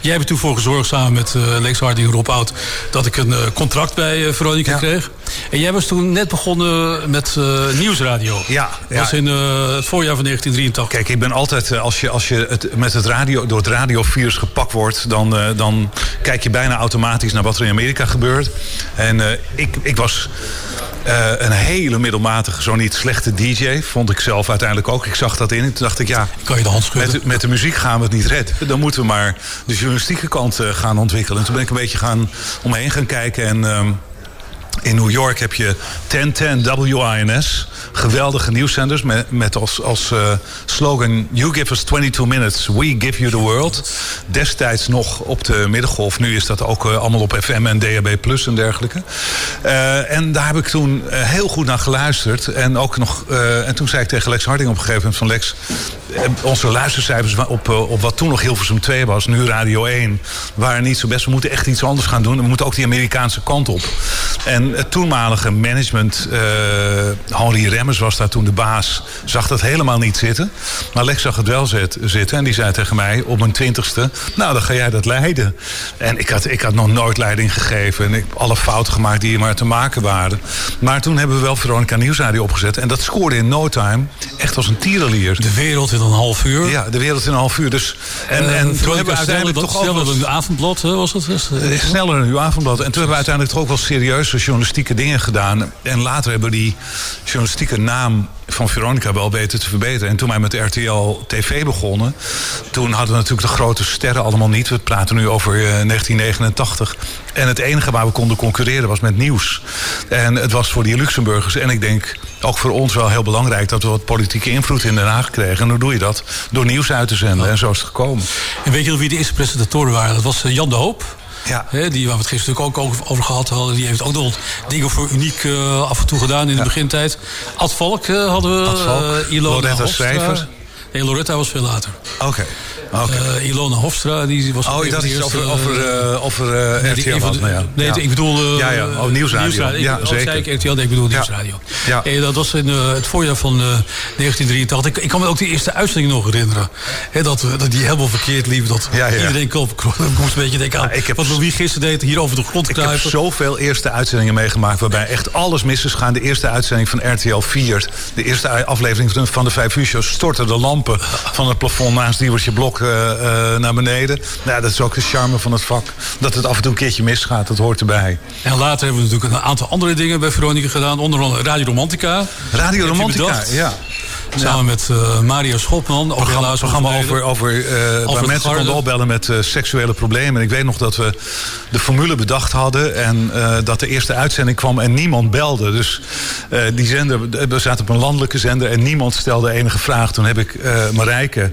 jij hebt er toen voor gezorgd, samen met Lex Harding en Rob Oud... dat ik een contract bij Veronica kreeg. En jij was toen net begonnen met Nieuwsradio. Ja, Dat was in het voorjaar van 1983. Kijk, ik ben altijd, als je, als je het, met het radio, door het radiovirus gepakt wordt, dan, dan kijk je bijna automatisch naar wat er in Amerika gebeurt. En eh, ik, ik was eh, een hele middelmatige, zo niet slechte DJ, vond ik zelf uiteindelijk ook. Ik zag dat in en toen dacht ik, ja, kan je de hand schudden? Met, de- met de muziek gaan we het niet redden. Dan moeten we maar de journalistieke kant eh, gaan ontwikkelen. En toen ben ik een beetje gaan omheen gaan kijken en... ehm, in New York heb je 1010 WINS. Geweldige nieuwszenders met, met als, als eh, slogan... You give us 22 minutes, we give you the world. Destijds nog op de middengolf. Nu is dat ook eh, allemaal op FM en DAB Plus en dergelijke. Eh, en daar heb ik toen heel goed naar geluisterd. En, ook nog, en toen zei ik tegen Lex Harding op een gegeven moment van... Lex, onze luistercijfers op, op wat toen nog Hilversum 2 was... nu Radio 1, waren niet zo best. We moeten echt iets anders gaan doen. We moeten ook die Amerikaanse kant op. En het toenmalige management, eh Henri Remmers was daar toen de baas, zag dat helemaal niet zitten. Maar Lex zag het wel zit- zitten en die zei tegen mij op mijn twintigste... nou, dan ga jij dat leiden. En ik had, ik had nog nooit leiding gegeven. En ik heb alle fouten gemaakt die er maar te maken waren. Maar toen hebben we wel Veronica Nieuwsradio opgezet. En dat scoorde in no time echt als een tierenlier. De wereld in een half uur. Ja, de wereld in een half uur. Dus, en, Eh, en toen hebben we uiteindelijk toch ook... sneller een avondblad, was het? eh, Sneller dan uw avondblad. En toen hebben we uiteindelijk toch ook wel serieuze journalistieke dingen gedaan. En later hebben we die journalistieke naam van Veronica wel weten te verbeteren. En toen wij met RTL TV begonnen... toen hadden we natuurlijk de grote sterren allemaal niet. We praten nu over eh, 1989. En het enige waar we konden concurreren was met nieuws. En het was voor die Luxemburgers en ik denk ook voor ons wel heel belangrijk... dat we wat politieke invloed in Den Haag kregen. En hoe doe je dat? Door nieuws uit te zenden. En zo is het gekomen. En weet je nog wie de eerste presentatoren waren? Dat was eh, Jan de Hoop. Ja. Hè, die waar we het gisteren natuurlijk ook over, gehad hadden. Die heeft ook nog dingen voor uniek eh, af en toe gedaan in de begintijd. Ad Valk eh, hadden we. Ad Valk. eh, Ilona Loretta Hofstra. Schrijver. Nee, Loretta was veel later. Oké. Eh, Ilona Hofstra, die was Oh, dat is over, over, eh, eh, over die- RTL. ja. nee, Ja. ik bedoel... ja, ja. Oh, nieuwsradio. Ja, zeker. ik RTL? Nee, ik bedoel Nieuwsradio. Ja. Dat was in het voorjaar van eh, 1983. Ik, ik kan me ook die eerste uitzending nog herinneren. Dat, dat die helemaal verkeerd liep. Dat iedereen kon, kon, moest een beetje denken aan... ik heb- wat Louis gisteren deed, hier over de grond Ik heb zoveel eerste uitzendingen meegemaakt... waarbij echt alles mis is gegaan. De eerste uitzending van RTL 4. De eerste aflevering van de- van de Vijf Uur Show... stortten de lampen van het plafond naast Diewertje Blok eh, eh, naar beneden. Nou, dat is ook de charme van het vak. Dat het af en toe een keertje misgaat, dat hoort erbij. En later hebben we natuurlijk een aantal andere dingen bij Veronica gedaan. Onder andere Radio Romantica. Radio Romantica, ja. Samen met eh, Mario Schopman. Ook programma, over, over eh, waar mensen konden opbellen met eh, seksuele problemen. En ik weet nog dat we de formule bedacht hadden en dat de eerste uitzending kwam en niemand belde. Dus die zender, we zaten op een landelijke zender en niemand stelde enige vraag. Toen heb ik Marijke,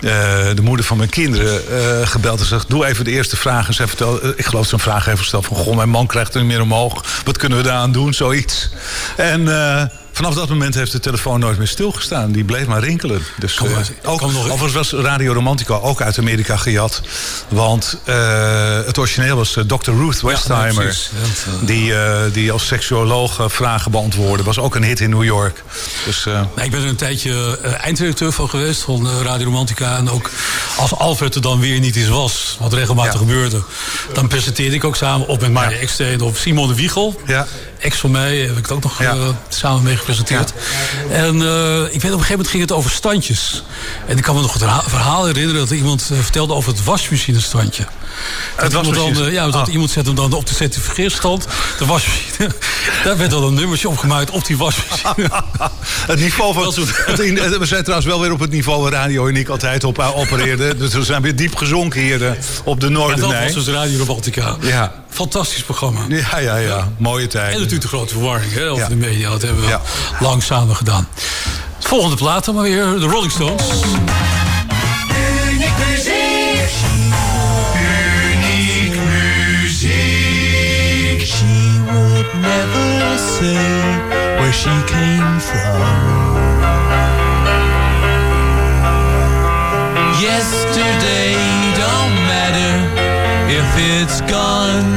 de moeder van mijn kinderen, gebeld en gezegd: Doe even de eerste vraag. En zij vertelde, ik geloof dat ze een vraag heeft gesteld van: Goh, mijn man krijgt er niet meer omhoog. Wat kunnen we daaraan doen? Zoiets. En. Vanaf dat moment heeft de telefoon nooit meer stilgestaan. Die bleef maar rinkelen. Dus, eh, ook, overigens was Radio Romantica ook uit Amerika gejat. Want eh, het origineel was eh, Dr. Ruth Westheimer. die, die als seksuoloog vragen beantwoordde. Was ook een hit in New York. Dus, Nou, ik ben er een tijdje eindredacteur van geweest, van Radio Romantica. En ook als Alfred er dan weer niet eens was, wat regelmatig gebeurde... dan presenteerde ik ook samen op met Mario Eksteen of Simon de Wiegel. Ja. Ex van mij heb ik het ook nog eh, samen mee gepresenteerd. En eh, ik weet op een gegeven moment ging het over standjes. En ik kan me nog het verha- verhaal herinneren dat iemand eh, vertelde over het wasmachinestandje. Iemand dan, wasmachine- eh, ja, dat Ah. iemand zette hem dan op de certificeerstand. De wasmachine. Daar werd dan een nummertje opgemaakt op die wasmachine. het niveau van. Het, we zijn trouwens wel weer op het niveau waar Radio Uniek altijd op eh, opereerde. Dus we zijn weer diep gezonken hier eh, op de Ja, dat Noordernij. was dus Radio Romantica. Ja. Fantastisch programma. Ja, ja, ja. Mooie tijd. En natuurlijk de grote verwarring hè, over Ja. de media. Dat hebben we Ja. lang samen gedaan. Het volgende plaat dan maar weer, de Rolling Stones. Say where she came from. Yesterday don't matter if it's gone.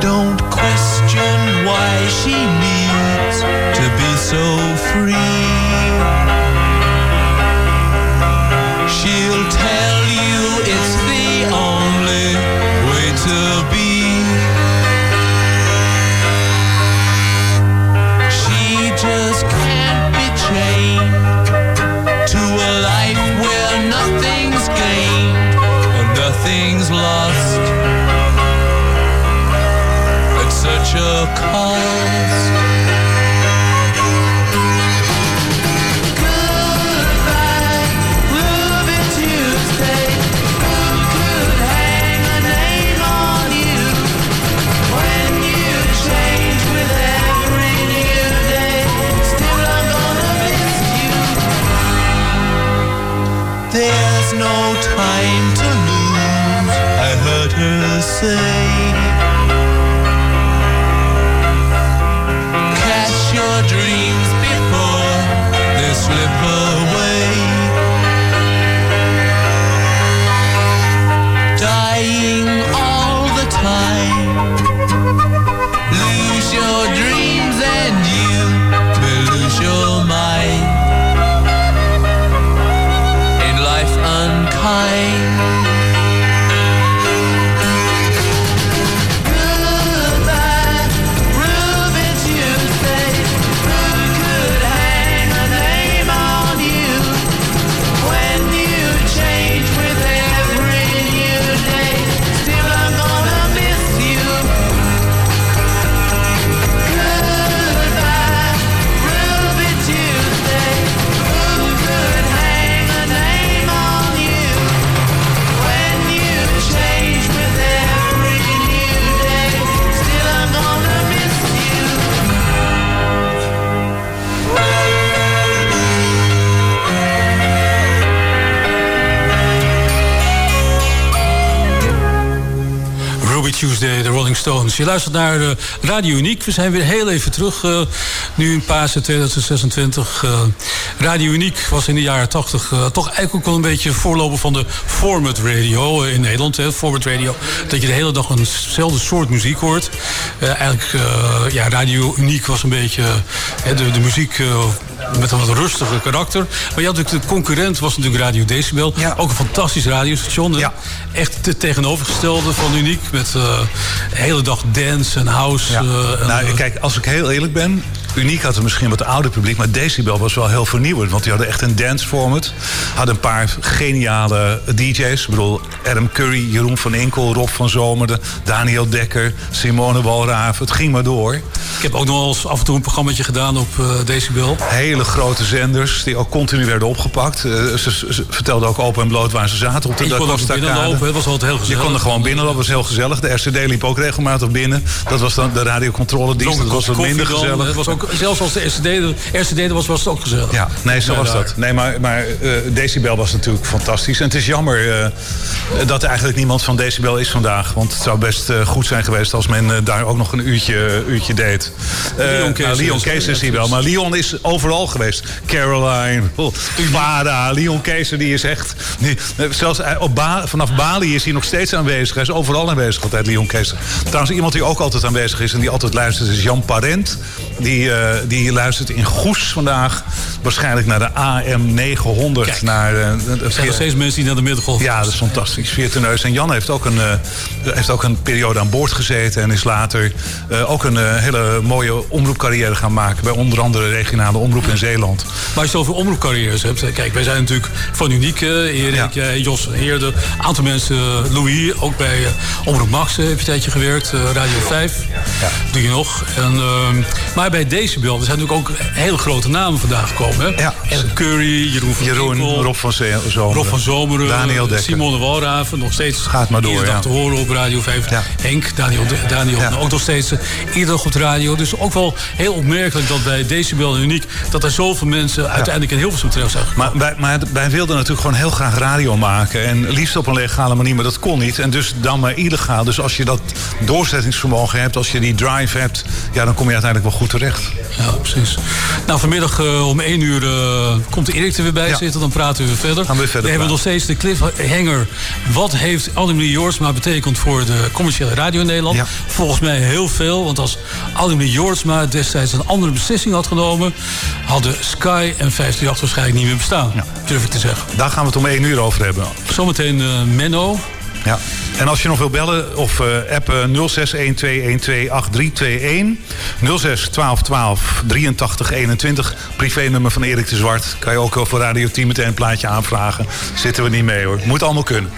Don't question why she needs to be so free. Stones. Je luistert naar eh, Radio Uniek. We zijn weer heel even terug. eh, nu in Pasen 2026. eh, Radio Uniek was in de jaren 80 uh, toch eigenlijk ook wel een beetje voorloper van de format radio in Nederland. Hè. Format radio, dat je de hele dag eenzelfde soort muziek hoort. Eigenlijk, ja, Radio Uniek was een beetje de, de muziek met een wat rustiger karakter. Maar je had natuurlijk de concurrent was natuurlijk Radio Decibel. Ja. Ook een fantastisch radiostation. Ja. Echt het tegenovergestelde van Uniek. Met eh, de hele dag dance en house. Ja. eh, en, nou, eh, kijk, als ik heel eerlijk ben. Uniek had er misschien wat ouder publiek, maar Decibel was wel heel vernieuwend. Want die hadden echt een dance format. Hadden een paar geniale DJ's. Ik bedoel, Adam Curry, Jeroen van Enkel, Rob van Zomeren, Daniel Dekker, Simone Walraaf. Het ging maar door. ik heb ook nog eens af en toe een programmaatje gedaan op eh, Decibel. Hele grote zenders die ook continu werden opgepakt. Eh, ze, vertelden ook open en bloot waar ze zaten op de je kon ook binnenlopen, het was altijd heel Je gezellig. kon er gewoon binnenlopen, dat was heel gezellig. De RCD liep ook regelmatig binnen. Dat was dan de radiocontroledienst, Dronken dat was wat minder gezellig. Het was ook, zelfs als de RCD, er- was, was het ook gezellig. Ja, nee, zo was dat. Nee, maar, maar eh, Decibel was natuurlijk fantastisch. En het is jammer eh, dat er eigenlijk niemand van Decibel is vandaag. Want het zou best eh, goed zijn geweest als men daar ook nog een uurtje, uurtje deed. Leon Kees nou, Leon Kees is hier wel, maar Leon is overal geweest. Caroline, oh, Vada, Leon Kees, die is echt... Die, zelfs op Ba- vanaf Bali is hij nog steeds aanwezig. Hij is overal aanwezig altijd, Leon Kees. Trouwens, iemand die ook altijd aanwezig is en die altijd luistert... is Jan Parent. Die, eh, die luistert in Goes vandaag. Waarschijnlijk naar de AM 900. Kijk, naar, eh, Er zijn nog steeds mensen die naar de middengolf ja, dat is fantastisch. Via neus. En Jan heeft ook, een, eh, heeft ook een periode aan boord gezeten... en is later eh, ook een eh, hele mooie omroepcarrière gaan maken... bij onder andere regionale omroep in Zeeland. Maar als je het over omroepcarrières hebt. hè, Kijk, wij zijn natuurlijk van Uniek. eh, Erik, Ja. Jos Heerde. Een aantal mensen. eh, Louis, ook bij eh, Omroep Max eh, je een tijdje gewerkt. eh, Radio 5. Doe je nog. En, ehm, maar bij Decibel, er zijn natuurlijk ook hele grote namen vandaag gekomen. Hè? Ja. Curry, Jeroen van Jeroen, Rob van Zomeren. Rob van Zomeren. Daniel Dekker. Simone Walraven. Nog steeds Gaat maar door, ja. te horen op Radio 5. Ja. Henk, Daniel, Daniel Ja. ook nog steeds eh, iedere op de radio. Dus ook wel heel opmerkelijk dat bij Decibel en Uniek... dat er zoveel mensen uiteindelijk in Hilversum terecht zijn gekomen. Maar wij, maar wij wilden natuurlijk gewoon heel graag radio maken. En liefst op een legale manier, maar dat kon niet. En dus dan maar illegaal. Dus als je dat doorzettingsvermogen hebt, als je die drive hebt... ja, dan kom je uiteindelijk wel goed terecht. Ja, precies. Nou, vanmiddag eh, om 1 uur eh, komt Erik er weer bij Ja. zitten. Dan praten we verder. Gaan we verder hebben praten. nog steeds de cliffhanger. Wat heeft Annelie Jortsma betekend voor de commerciële radio in Nederland? Ja. Volgens mij heel veel. Want als Annelie Jortsma destijds een andere beslissing had genomen... hadden Sky en 538 waarschijnlijk niet meer bestaan. Durf ik te zeggen. Daar gaan we het om één uur over hebben. Zometeen eh, Menno. Ja. En als je nog wil bellen of eh appen 0612128321 06 12 12 83 21 privénummer van Erik de Zwart. Kan je ook voor Radio 10 meteen een plaatje aanvragen. Zitten we niet mee hoor. Moet allemaal kunnen.